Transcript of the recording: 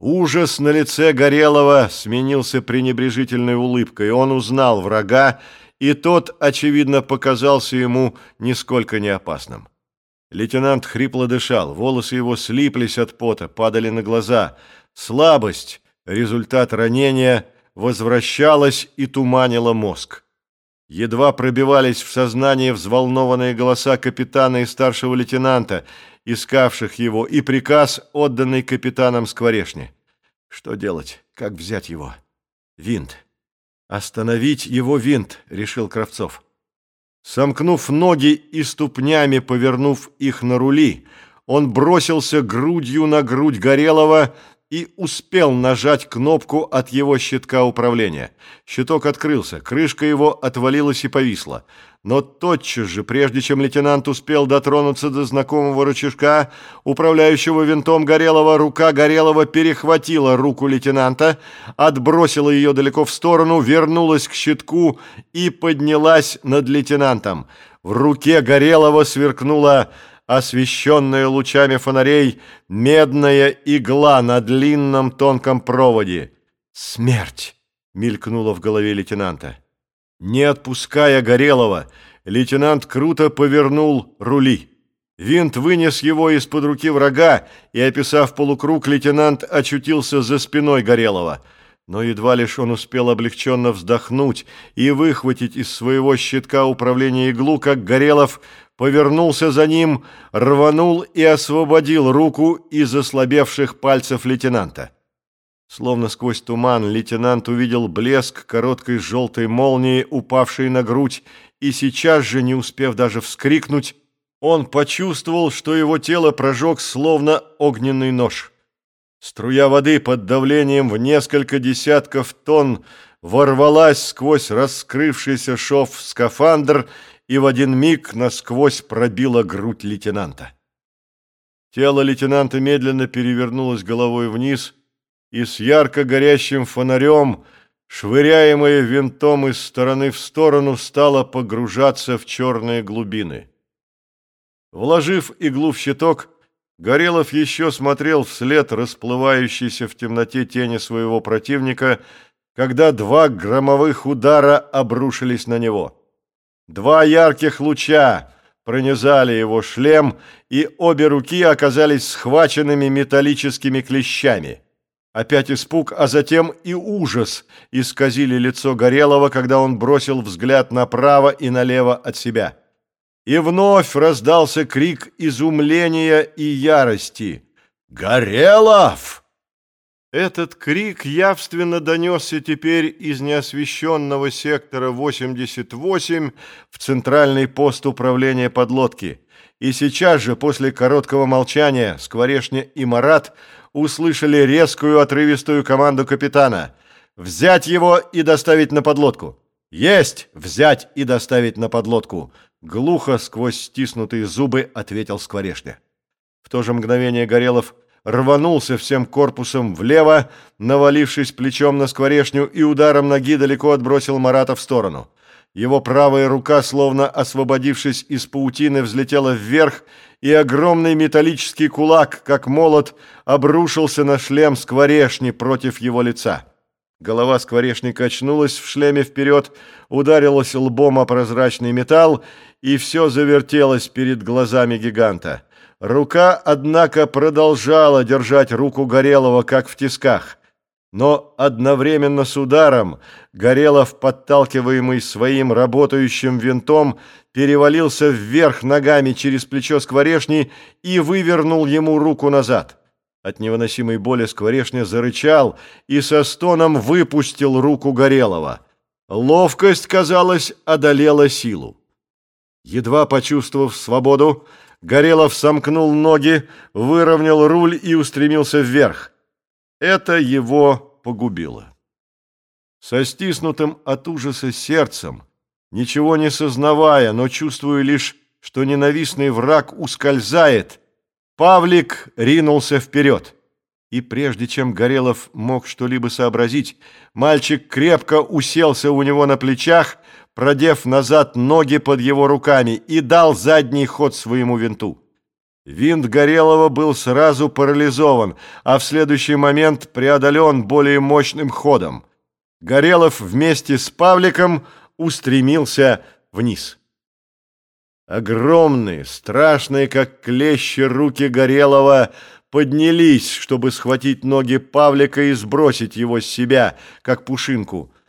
Ужас на лице Горелого сменился пренебрежительной улыбкой. Он узнал врага, и тот, очевидно, показался ему нисколько не опасным. Лейтенант хрипло дышал, волосы его слиплись от пота, падали на глаза. Слабость, результат ранения, возвращалась и туманила мозг. Едва пробивались в сознание взволнованные голоса капитана и старшего лейтенанта, искавших его, и приказ, отданный капитаном Скворешни. Что делать? Как взять его? Винт. Остановить его винт, решил Кравцов. Сомкнув ноги и ступнями повернув их на рули, он бросился грудью на грудь Горелого и успел нажать кнопку от его щитка управления. Щиток открылся, крышка его отвалилась и повисла. Но тотчас же, прежде чем лейтенант успел дотронуться до знакомого рычажка, управляющего винтом Горелого, рука Горелого перехватила руку лейтенанта, отбросила ее далеко в сторону, вернулась к щитку и поднялась над лейтенантом. В руке Горелого сверкнула освещенная лучами фонарей, медная игла на длинном тонком проводе. «Смерть!» — мелькнула в голове лейтенанта. Не отпуская Горелого, лейтенант круто повернул рули. Винт вынес его из-под руки врага, и, описав полукруг, лейтенант очутился за спиной Горелого. Но едва лишь он успел облегченно вздохнуть и выхватить из своего щитка управления иглу, как Горелов повернулся за ним, рванул и освободил руку из ослабевших пальцев лейтенанта. Словно сквозь туман лейтенант увидел блеск короткой желтой молнии, упавшей на грудь, и сейчас же, не успев даже вскрикнуть, он почувствовал, что его тело прожег словно огненный нож. Струя воды под давлением в несколько десятков тонн ворвалась сквозь раскрывшийся шов в скафандр и в один миг насквозь пробила грудь лейтенанта. Тело лейтенанта медленно перевернулось головой вниз, и с ярко горящим фонарем, швыряемое винтом из стороны в сторону, стало погружаться в черные глубины. Вложив иглу в щиток, Горелов еще смотрел вслед расплывающейся в темноте тени своего противника, когда два громовых удара обрушились на него. Два ярких луча пронизали его шлем, и обе руки оказались схваченными металлическими клещами. Опять испуг, а затем и ужас исказили лицо Горелого, когда он бросил взгляд направо и налево от себя. И вновь раздался крик изумления и ярости. «Горелов!» Этот крик явственно донесся теперь из неосвещенного сектора 88 в центральный пост управления подлодки. И сейчас же, после короткого молчания, Скворешня и Марат услышали резкую отрывистую команду капитана «Взять его и доставить на подлодку!» «Есть! Взять и доставить на подлодку!» Глухо сквозь стиснутые зубы ответил Скворешня. В то же мгновение Горелов рванулся всем корпусом влево, навалившись плечом на скворешню и ударом ноги далеко отбросил Марата в сторону. Его правая рука, словно освободившись из паутины, взлетела вверх, и огромный металлический кулак, как молот, обрушился на шлем скворешни против его лица. Голова скворешни качнулась в шлеме вперед, ударилась лбом о прозрачный металл, и все завертелось перед глазами гиганта. Рука, однако, продолжала держать руку Горелого, как в тисках. Но одновременно с ударом Горелов, подталкиваемый своим работающим винтом, перевалился вверх ногами через плечо скворешни и вывернул ему руку назад. От невыносимой боли скворешня зарычал и со стоном выпустил руку Горелого. Ловкость, казалось, одолела силу. Едва почувствовав свободу, Горелов сомкнул ноги, выровнял руль и устремился вверх. Это его погубило. Со стиснутым от ужаса сердцем, ничего не сознавая, но чувствуя лишь, что ненавистный враг ускользает, Павлик ринулся вперед. И прежде чем Горелов мог что-либо сообразить, мальчик крепко уселся у него на плечах, продев назад ноги под его руками, и дал задний ход своему винту. Винт Горелого был сразу парализован, а в следующий момент преодолен более мощным ходом. Горелов вместе с Павликом устремился вниз. Огромные, страшные, как клещи, руки Горелого поднялись, чтобы схватить ноги Павлика и сбросить его с себя, как пушинку –